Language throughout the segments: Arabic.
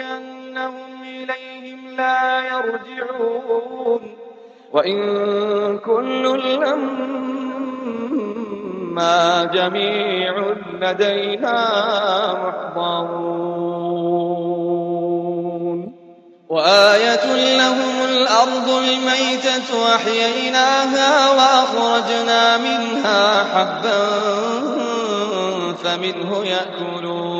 لنولينهم إليهم لا يرجعون. وإن كل لما جميع لدينا محضرون. وآية لهم الأرض الميتة أحييناها وأخرجنا منها حبا فمنه يأكلون.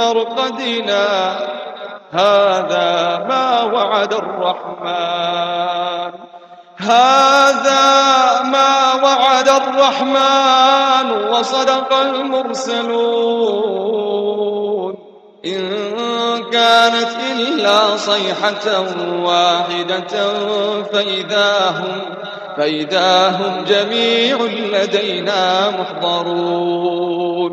مرقدنا. هذا ما وعد الرحمن. هذا ما وعد الرحمن وصدق المرسلون. إن كانت إلا صيحة واحدة فإذا هم فإذا هم جميع لدينا محضرون.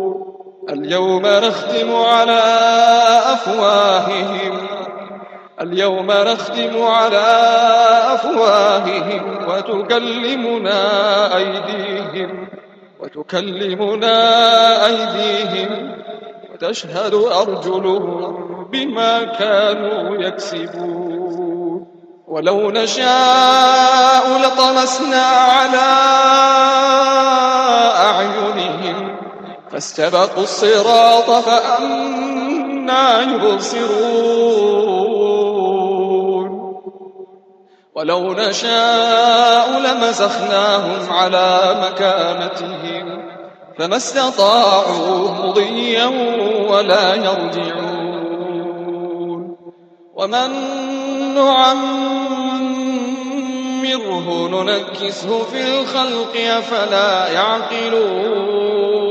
اليوم نختم على أفواههم. اليوم نختم على أفواههم وتكلمنا أيديهم. وتكلمنا أيديهم وتشهد أرجلهم بما كانوا يكسبون. ولو نشاء لطمسنا على أعينهم فاستبقوا الصراط فأنا يبصرون. ولو نشاء لمسخناهم على مكانتهم فما استطاعوا مضيا ولا يرجعون. ومن نعمره ننكسه في الخلق أفلا يعقلون.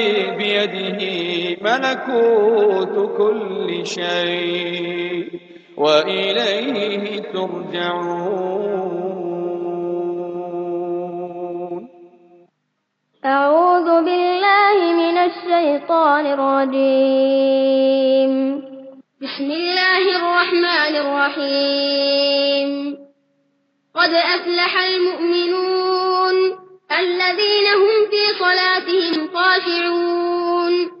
ملكوت كل شيء وإليه ترجعون. أعوذ بالله من الشيطان الرجيم. بسم الله الرحمن الرحيم. قد أفلح المؤمنون الذين هم في صلاتهم خاشعون.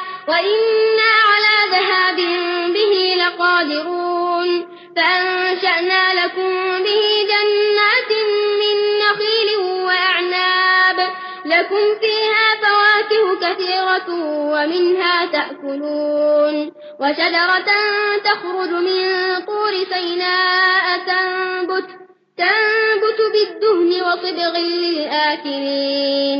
وإنا على ذهاب به لقادرون فأنشأنا لكم به جنات من نخيل وأعناب لكم فيها فواكه كثيرة ومنها تأكلون وشجرة تخرج من طور سيناء تنبت تنبت بالدهن وصبغ للآكلين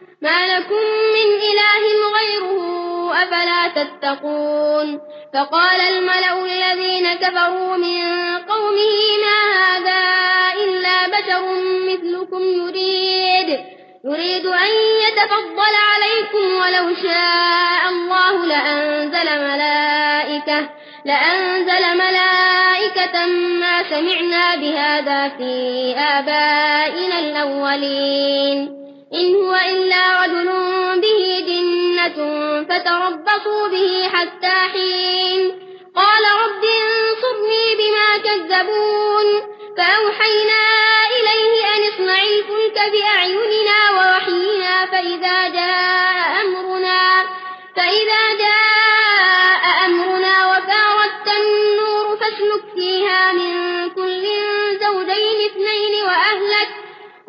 ما لكم من إله غيره أفلا تتقون فقال الملأ الذين كفروا من قومه ما هذا إلا بشر مثلكم يريد يريد أن يتفضل عليكم ولو شاء الله لأنزل ملائكة لأنزل ملائكة ما سمعنا بهذا في آبائنا الأولين. إن هو إلا رجل به جنة فتربصوا به حتى حين. قال رب انصرني بما كذبون. فأوحينا إليه أن اصنع الفلك بأعيننا ووحينا فإذا جاء أمرنا فإذا جاء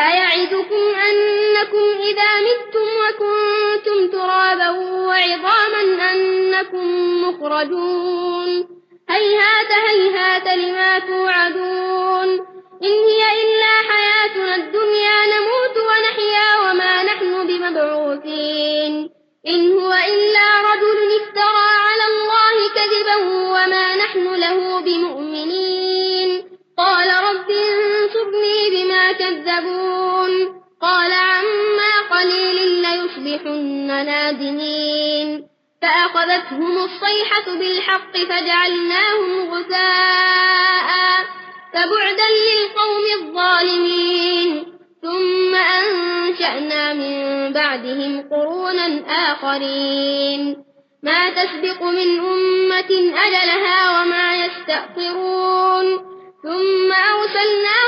أيعدكم أنكم إذا متم وكنتم ترابا وعظاما أنكم مخرجون. هيهات هيهات لما توعدون. إن هي إلا حياتنا الدنيا نموت ونحيا وما نحن بمبعوثين. إن هو إلا رجل افترى على الله كذبا وما نحن له بمؤمنين. قال رب تغني بما كذبون قال عما قليل ليصبحن نادمين فأخذتهم الصيحة بالحق فجعلناهم غثاء فبعدا للقوم الظالمين ثم أنشأنا من بعدهم قرونا آخرين ما تسبق من أمة أجلها وما يستأخرون ثم أرسلناهم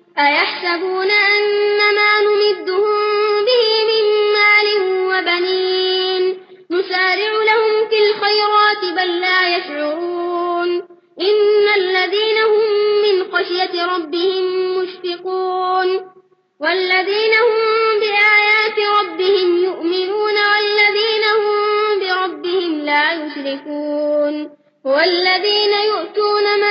أيحسبون أنما نمدهم به من مال وبنين؟ نسارع لهم في الخيرات بل لا يشعرون. إن الذين هم من خشية ربهم مشفقون. والذين هم بآيات ربهم يؤمنون والذين هم بربهم لا يشركون. والذين يؤتون ما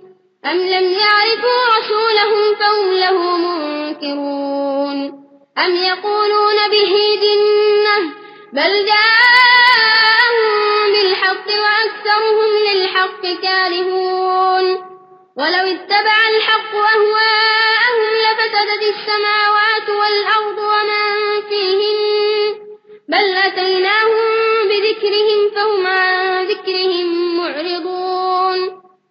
أم لم يعرفوا رسولهم فهم له منكرون أم يقولون به جنة بل جاءهم بالحق وأكثرهم للحق كارهون ولو اتبع الحق أهواءهم لفسدت السماوات والأرض ومن فيهن بل أتيناهم بذكرهم فهم عن ذكرهم معرضون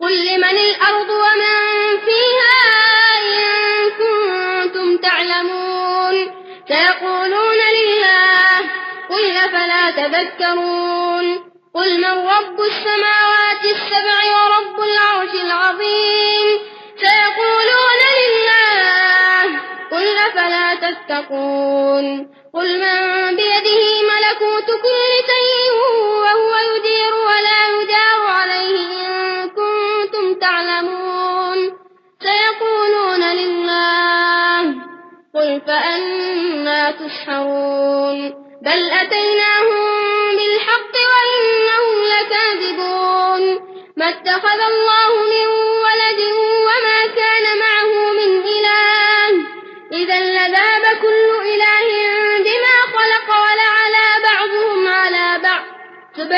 قل لمن الأرض ومن فيها إن كنتم تعلمون. سيقولون لله قل فلا تذكرون؟ قل من رب السماوات السبع ورب العرش العظيم. سيقولون لله قل فلا تتقون؟ قل من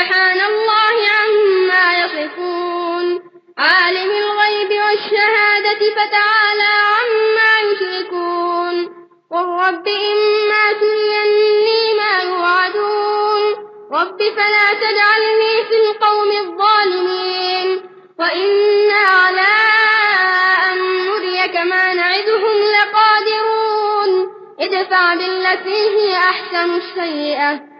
سبحان الله عما يصفون. عالم الغيب والشهادة فتعالى عما يشركون. قل رب إما تريني ما يوعدون. رب فلا تجعلني في القوم الظالمين. وإنا على أن نريك ما نعدهم لقادرون. ادفع بالتي هي أحسن السيئة.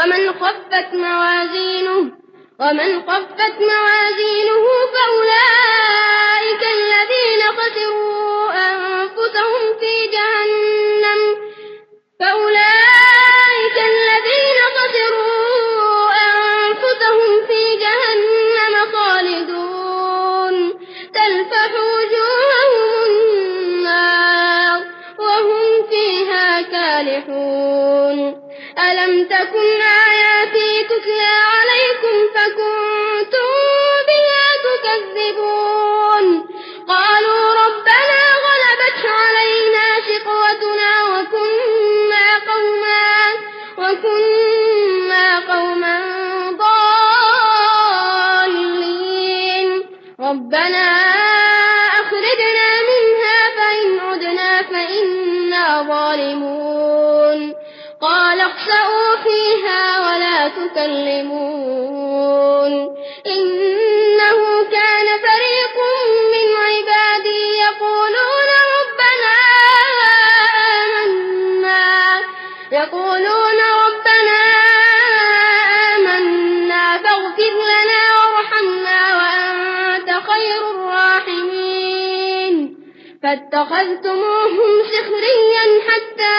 ومن خفت موازينه ومن خفت موازينه فأولئك الذين خسروا أنفسهم في جهنم. فأولئك تكن آياتي تتلى تكلمون إنه كان فريق من عبادي يقولون ربنا آمنا. يقولون ربنا آمنا. فاغفر لنا وارحمنا وأنت خير الراحمين. فاتخذتموهم سخريا حتى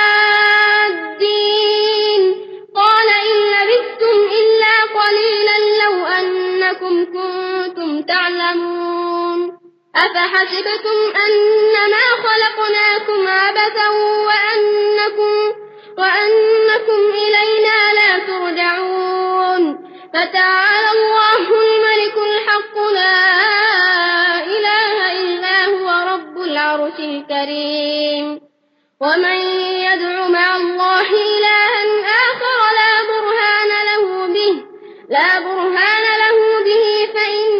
تعلمون؟ أفحسبكم أنما خلقناكم عبثا وأنكم, وأنكم إلينا لا ترجعون. فتعالى الله الملك الحق لا إله إلا هو رب العرش الكريم. ومن يدع مع الله إلها آخر لا برهان له به لا برهان له به فإن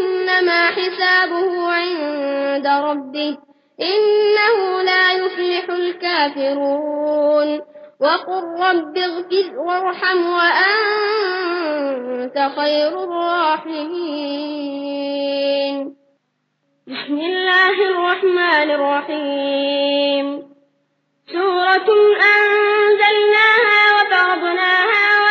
إنما حسابه عند ربه إنه لا يفلح الكافرون وقل رب اغفر وارحم وأنت خير الراحمين بسم الله الرحمن الرحيم سورة أنزلناها وفرضناها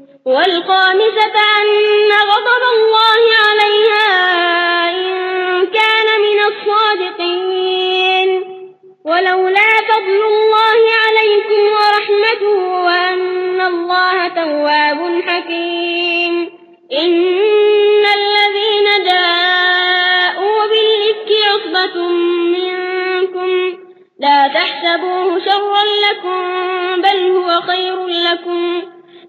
والخامسة أن غضب الله عليها إن كان من الصادقين. ولولا فضل الله عليكم ورحمته وأن الله تواب حكيم. إن الذين جاءوا بالإفك عصبة منكم لا تحسبوه شرا لكم بل هو خير لكم.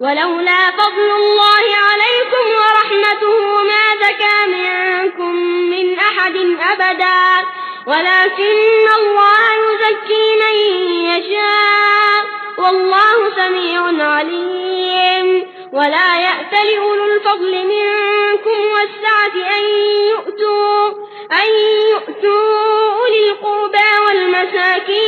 ولولا فضل الله عليكم ورحمته ما زكى منكم من أحد أبدا ولكن الله يزكي من يشاء والله سميع عليم. ولا يأتل أولو الفضل منكم والسعة أن يؤتوا, أن يؤتوا أولي القربى والمساكين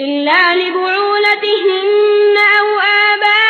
إلا لبعولتهن أو آبائهن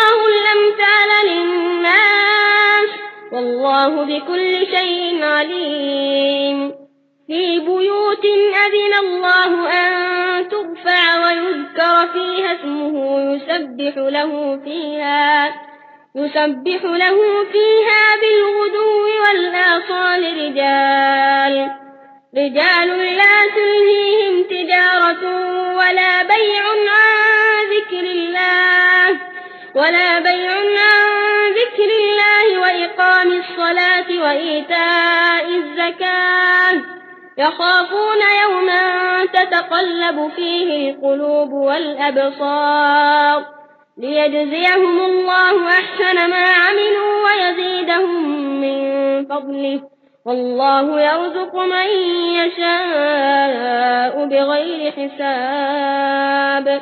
والله بكل شيء عليم. في بيوت أذن الله أن ترفع ويذكر فيها اسمه يسبح له فيها يسبح له فيها بالغدو والآصال رجال. رجال لا تلهيهم تجارة ولا بيع عن ذكر الله. ولا بيع عن ذكر الله وإقام الصلاة وإيتاء الزكاة. يخافون يوما تتقلب فيه القلوب والأبصار. ليجزيهم الله أحسن ما عملوا ويزيدهم من فضله. والله يرزق من يشاء بغير حساب.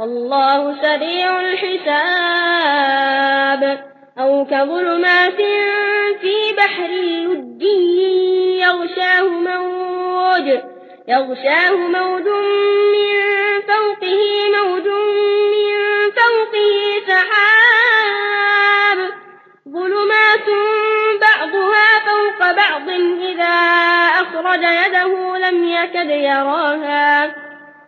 والله سريع الحساب. أو كظلمات في بحر لدي يغشاه موج يغشاه موج من فوقه موج من فوقه سحاب. ظلمات بعضها فوق بعض إذا أخرج يده لم يكد يراها.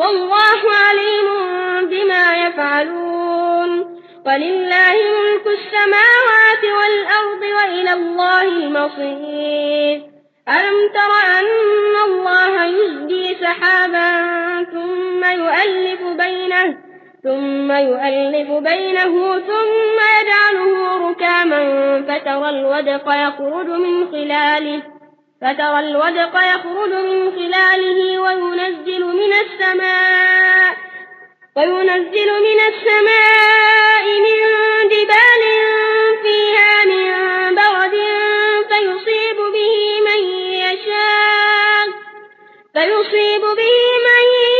والله عليم بما يفعلون ولله ملك السماوات والأرض وإلى الله المصير. ألم تر أن الله يزدي سحابا ثم يؤلف بينه ثم يؤلف بينه ثم يجعله ركاما فترى الودق يخرج من خلاله. فترى الودق يخرج من خلاله وينزل من السماء وينزل من السماء من جبال فيها من برد فيصيب به من يشاء فيصيب به من يشاء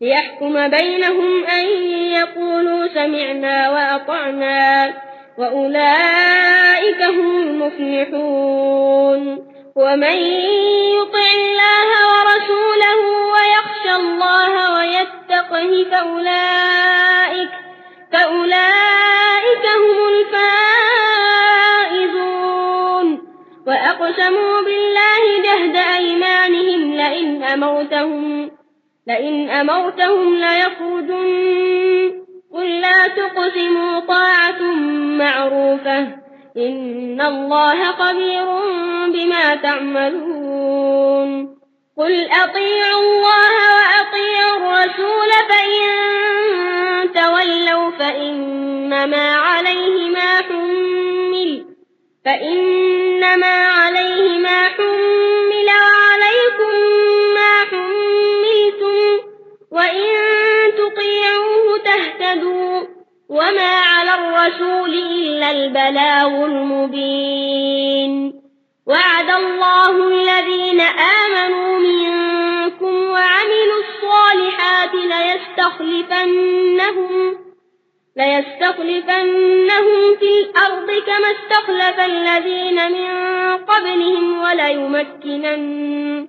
ليحكم بينهم أن يقولوا سمعنا وأطعنا وأولئك هم المفلحون ومن يطع الله ورسوله ويخشى الله ويتقه فأولئك, فأولئك هم الفائزون وأقسموا بالله جهد أيمانهم لئن أموتهم لئن أمرتهم ليخرجن قل لا تقسموا طاعة معروفة. إن الله خبير بما تعملون. قل أطيعوا الله وأطيعوا الرسول فإن تولوا فإنما عليه ما حمل. فإنما عليه ما حمل. الرسول إلا البلاغ المبين. وعد الله الذين آمنوا منكم وعملوا الصالحات ليستخلفنهم ليستخلفنهم في الأرض كما استخلف الذين من قبلهم وليمكنن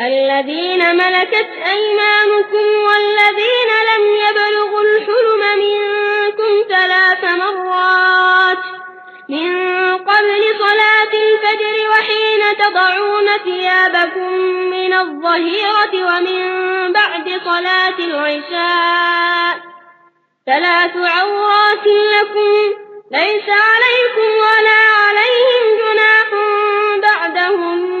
الذين ملكت أيمانكم والذين لم يبلغوا الحلم منكم ثلاث مرات من قبل صلاة الفجر وحين تضعون ثيابكم من الظهيرة ومن بعد صلاة العشاء ثلاث عورات لكم ليس عليكم ولا عليهم جناح بعدهم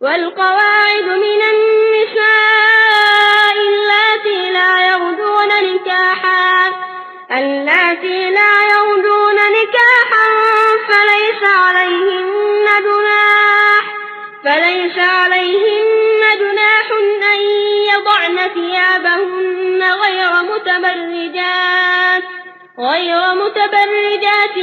والقواعد من النساء اللاتي لا يرجون نكاحا اللاتي لا يرجون نكاحا فليس عليهن جناح فليس عليهن جناح أن يضعن ثيابهن غير متبرجات. غير متبرجات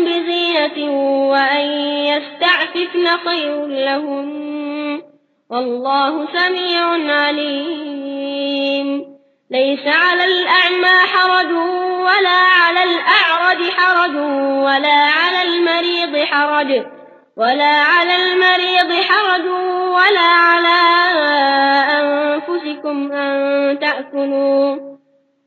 بزينة وأن يستعففن خير لهم والله سميع عليم. ليس على الأعمى حرج ولا على الأعرج حرج ولا على المريض حرج ولا على المريض حرج ولا على أنفسكم أن تأكلوا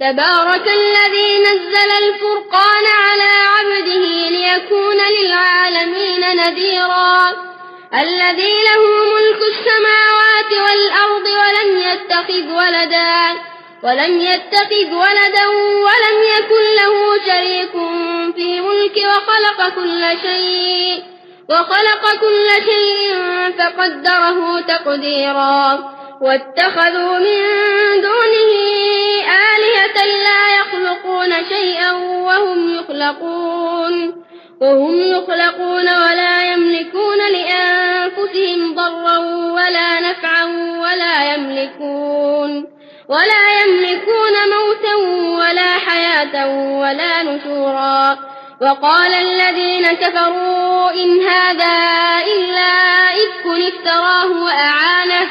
تبارك الذي نزل الفرقان على عبده ليكون للعالمين نذيرا. الذي له ملك السماوات والأرض ولم يتخذ ولدا ولم يتخذ ولدا ولم يكن له شريك في ملك وخلق كل شيء وخلق كل شيء فقدره تقديرا. واتخذوا من دونه آلهة لا يخلقون شيئا وهم يخلقون وهم يخلقون ولا يملكون لأنفسهم ضرا ولا نفعا ولا يملكون ولا يملكون موتا ولا حياة ولا نشورا. وقال الذين كفروا إن هذا إلا إفك افتراه وأعانه.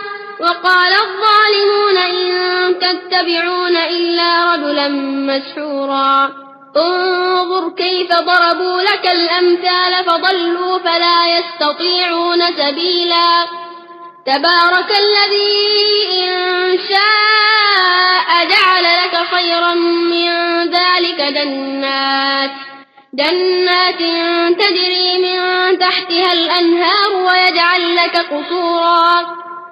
وقال الظالمون إن تتبعون إلا رجلا مسحورا. انظر كيف ضربوا لك الأمثال فضلوا فلا يستطيعون سبيلا. تبارك الذي إن شاء جعل لك خيرا من ذلك جنات. جنات تجري من تحتها الأنهار ويجعل لك قصورا.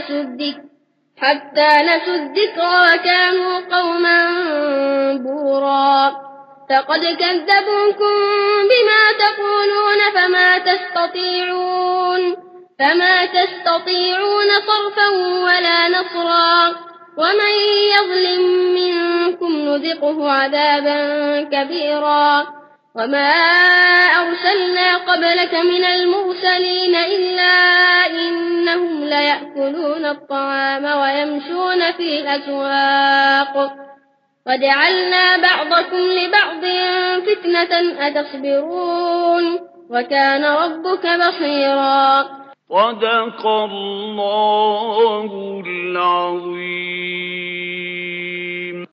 نسوا الذكر حتى نسوا الذكر وكانوا قوما بورا. فقد كذبوكم بما تقولون فما تستطيعون فما تستطيعون صرفا ولا نصرا. ومن يظلم منكم نذقه عذابا كبيرا. وما أرسلنا قبلك من المرسلين إلا إنهم ليأكلون الطعام ويمشون في الأسواق وجعلنا بعضكم لبعض فتنة أتصبرون وكان ربك بصيرا صدق الله العظيم.